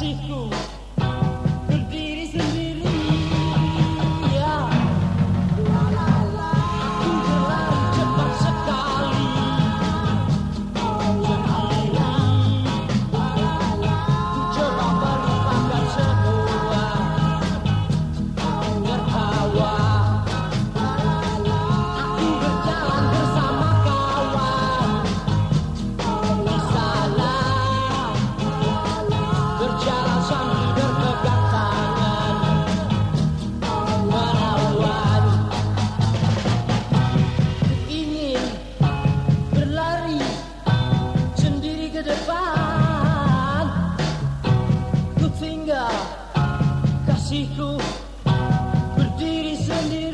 seafood. kasihku berdiri sendiri